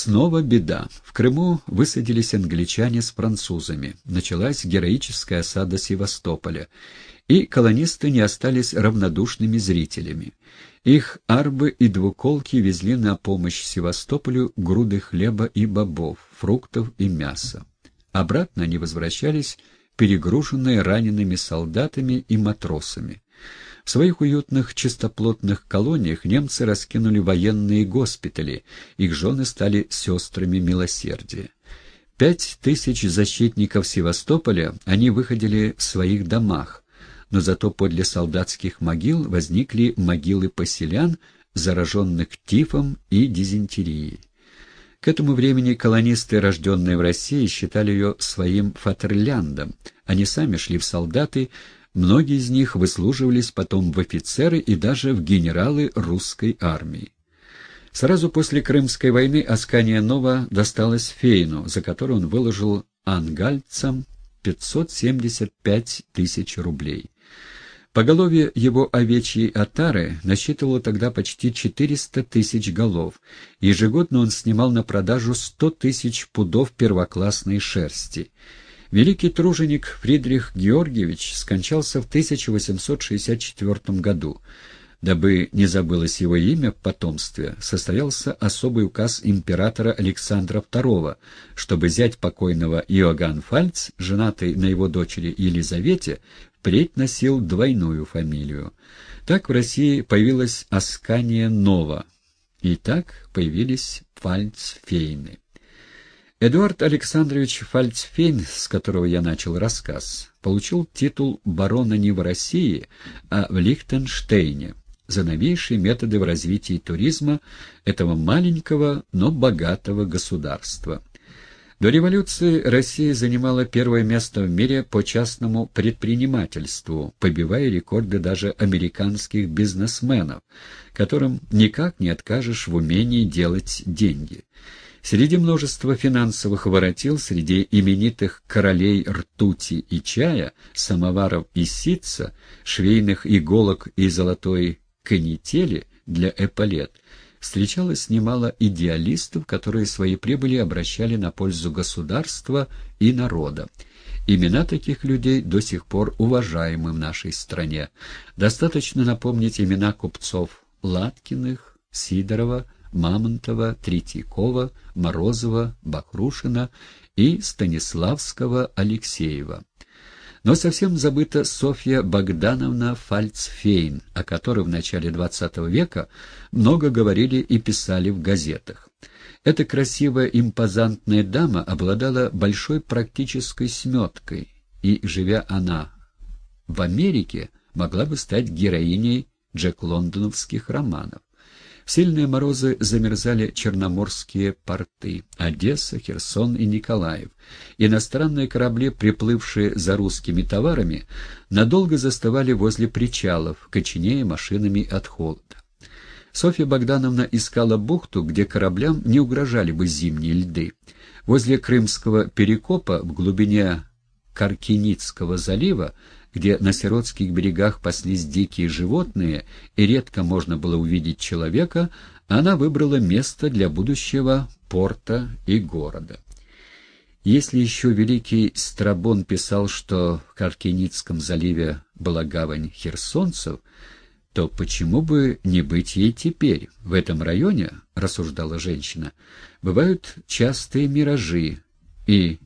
Снова беда. В Крыму высадились англичане с французами. Началась героическая осада Севастополя. И колонисты не остались равнодушными зрителями. Их арбы и двуколки везли на помощь Севастополю груды хлеба и бобов, фруктов и мяса. Обратно они возвращались, перегруженные ранеными солдатами и матросами. В своих уютных чистоплотных колониях немцы раскинули военные госпитали, их жены стали сестрами милосердия. Пять тысяч защитников Севастополя они выходили в своих домах, но зато подле солдатских могил возникли могилы поселян, зараженных тифом и дизентерией. К этому времени колонисты, рожденные в России, считали ее своим фатерляндом. Они сами шли в солдаты, Многие из них выслуживались потом в офицеры и даже в генералы русской армии. Сразу после Крымской войны Аскания Нова досталась Фейну, за которую он выложил ангальцам 575 тысяч рублей. Поголовье его овечьей отары насчитывало тогда почти 400 тысяч голов. Ежегодно он снимал на продажу 100 тысяч пудов первоклассной шерсти. Великий труженик Фридрих Георгиевич скончался в 1864 году. Дабы не забылось его имя в потомстве, состоялся особый указ императора Александра II, чтобы зять покойного Иоганн Фальц, женатый на его дочери Елизавете, впредь носил двойную фамилию. Так в России появилась Аскания Нова, и так появились Фальцфейны. Эдуард Александрович Фальцфейн, с которого я начал рассказ, получил титул барона не в России, а в Лихтенштейне за новейшие методы в развитии туризма этого маленького, но богатого государства. До революции Россия занимала первое место в мире по частному предпринимательству, побивая рекорды даже американских бизнесменов, которым никак не откажешь в умении делать деньги. Среди множества финансовых воротил, среди именитых королей ртути и чая, самоваров и ситца, швейных иголок и золотой канители для эполет, встречалось немало идеалистов, которые свои прибыли обращали на пользу государства и народа. Имена таких людей до сих пор уважаемы в нашей стране. Достаточно напомнить имена купцов Латкиных, Сидорова, Мамонтова, Третьякова, Морозова, Бахрушина и Станиславского Алексеева. Но совсем забыта Софья Богдановна Фальцфейн, о которой в начале XX века много говорили и писали в газетах. Эта красивая импозантная дама обладала большой практической сметкой, и, живя она в Америке, могла бы стать героиней Джек Лондоновских романов. В сильные морозы замерзали черноморские порты — Одесса, Херсон и Николаев. Иностранные корабли, приплывшие за русскими товарами, надолго застывали возле причалов, коченея машинами от холода. Софья Богдановна искала бухту, где кораблям не угрожали бы зимние льды. Возле Крымского перекопа в глубине Каркиницкого залива где на сиротских берегах паслись дикие животные и редко можно было увидеть человека, она выбрала место для будущего порта и города. Если еще великий Страбон писал, что в Каркиницком заливе была гавань херсонцев, то почему бы не быть ей теперь? В этом районе, — рассуждала женщина, — бывают частые миражи, и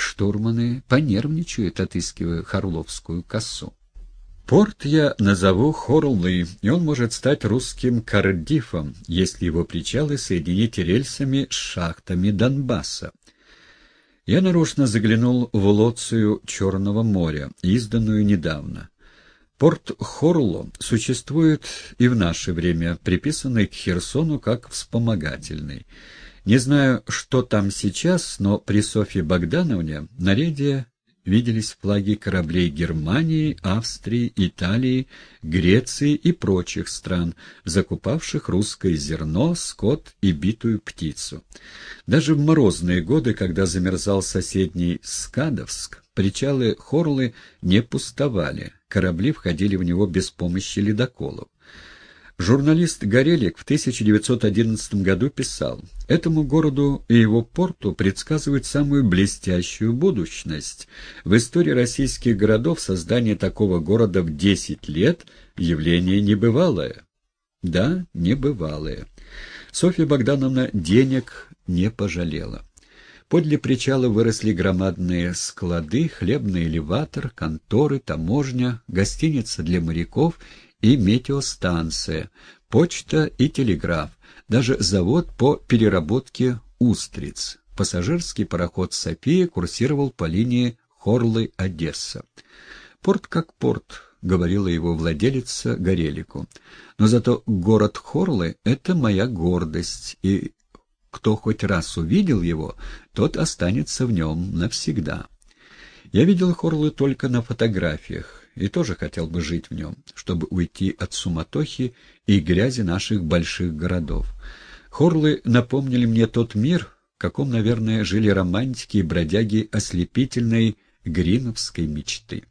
штурманы понервничают, отыскивая Харловскую косу. Порт я назову Хорлы, и он может стать русским Кардифом, если его причалы соединить рельсами с шахтами Донбасса. Я нарочно заглянул в Лоцию Черного моря, изданную недавно. Порт Хорло существует и в наше время, приписанный к Херсону как вспомогательный. Не знаю, что там сейчас, но при Софье Богдановне на рейде виделись флаги кораблей Германии, Австрии, Италии, Греции и прочих стран, закупавших русское зерно, скот и битую птицу. Даже в морозные годы, когда замерзал соседний Скадовск, причалы Хорлы не пустовали, корабли входили в него без помощи ледоколов. Журналист Горелик в 1911 году писал, «Этому городу и его порту предсказывают самую блестящую будущность. В истории российских городов создание такого города в 10 лет – явление небывалое». Да, небывалое. Софья Богдановна денег не пожалела. Подле причала выросли громадные склады, хлебный элеватор, конторы, таможня, гостиница для моряков и метеостанция, почта и телеграф, даже завод по переработке устриц. Пассажирский пароход «София» курсировал по линии Хорлы-Одесса. Порт как порт, — говорила его владелица Горелику. «Но зато город Хорлы — это моя гордость, и кто хоть раз увидел его, тот останется в нем навсегда. Я видел Хорлы только на фотографиях, и тоже хотел бы жить в нем, чтобы уйти от суматохи и грязи наших больших городов. Хорлы напомнили мне тот мир, в каком, наверное, жили романтики и бродяги ослепительной гриновской мечты.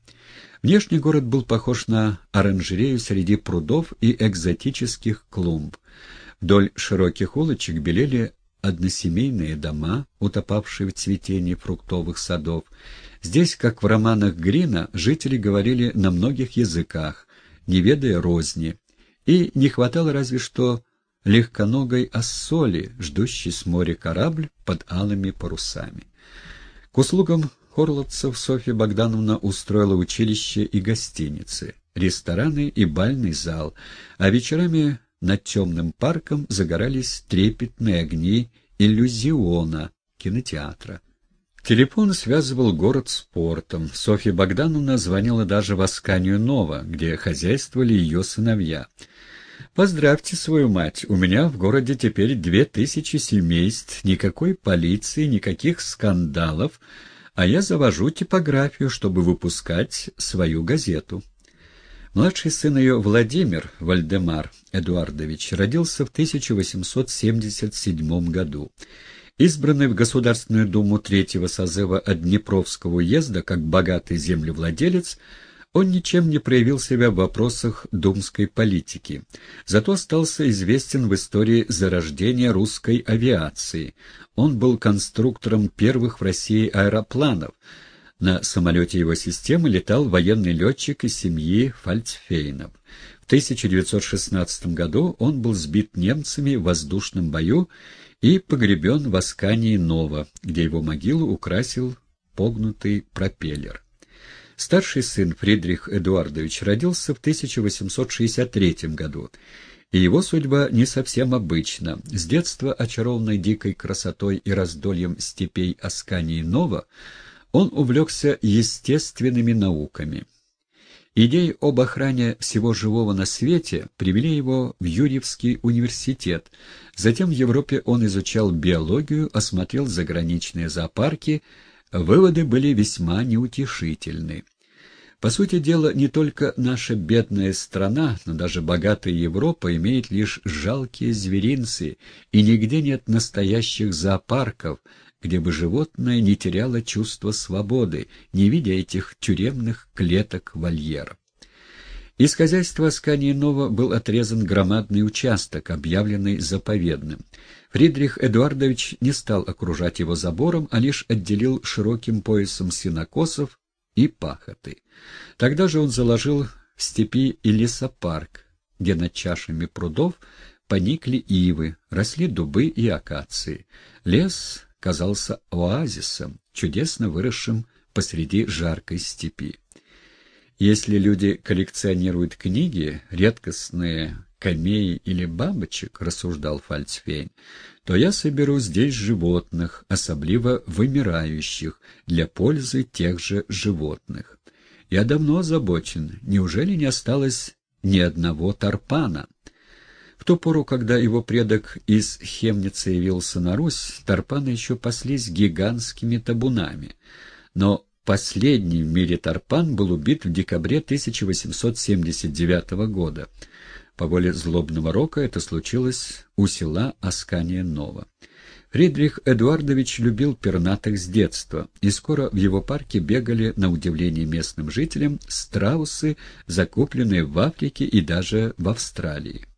Внешний город был похож на оранжерею среди прудов и экзотических клумб. Вдоль широких улочек белели односемейные дома, утопавшие в цветении фруктовых садов. Здесь, как в романах Грина, жители говорили на многих языках, не ведая розни, и не хватало разве что легконогой оссоли, ждущей с моря корабль под алыми парусами. К услугам хорловцев Софья Богдановна устроила училище и гостиницы, рестораны и бальный зал, а вечерами над темным парком загорались трепетные огни иллюзиона кинотеатра. Телефон связывал город с портом. Софья Богдановна звонила даже в Асканию Нова, где хозяйствовали ее сыновья. «Поздравьте свою мать, у меня в городе теперь две тысячи семейств, никакой полиции, никаких скандалов, а я завожу типографию, чтобы выпускать свою газету». Младший сын ее Владимир Вальдемар Эдуардович родился в 1877 году. Избранный в Государственную Думу третьего созыва от Днепровского уезда как богатый землевладелец, он ничем не проявил себя в вопросах думской политики, зато остался известен в истории зарождения русской авиации. Он был конструктором первых в России аэропланов, на самолете его системы летал военный летчик из семьи Фальцфейнов. В 1916 году он был сбит немцами в воздушном бою и погребен в Аскании Нова, где его могилу украсил погнутый пропеллер. Старший сын Фридрих Эдуардович родился в 1863 году, и его судьба не совсем обычна. С детства очарованной дикой красотой и раздольем степей Аскании Нова он увлекся естественными науками. Идеи об охране всего живого на свете привели его в Юрьевский университет. Затем в Европе он изучал биологию, осмотрел заграничные зоопарки. Выводы были весьма неутешительны. По сути дела, не только наша бедная страна, но даже богатая Европа имеет лишь жалкие зверинцы, и нигде нет настоящих зоопарков, где бы животное не теряло чувство свободы, не видя этих тюремных клеток вольера. Из хозяйства Сканиенова был отрезан громадный участок, объявленный заповедным. Фридрих Эдуардович не стал окружать его забором, а лишь отделил широким поясом синокосов и пахоты. Тогда же он заложил в степи и лесопарк, где над чашами прудов поникли ивы, росли дубы и акации. Лес казался оазисом, чудесно выросшим посреди жаркой степи. Если люди коллекционируют книги, редкостные камеи или бабочек, рассуждал Фальцфейн, то я соберу здесь животных, особливо вымирающих, для пользы тех же животных. Я давно озабочен, неужели не осталось ни одного тарпана? В ту пору, когда его предок из Хемницы явился на Русь, тарпаны еще паслись гигантскими табунами. Но последний в мире тарпан был убит в декабре 1879 года. По воле злобного рока это случилось у села Аскания-Нова. Фридрих Эдуардович любил пернатых с детства, и скоро в его парке бегали, на удивление местным жителям, страусы, закупленные в Африке и даже в Австралии.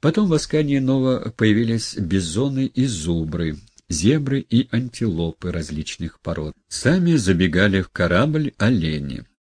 Потом в Аскании Нова появились бизоны и зубры, зебры и антилопы различных пород. Сами забегали в корабль олени.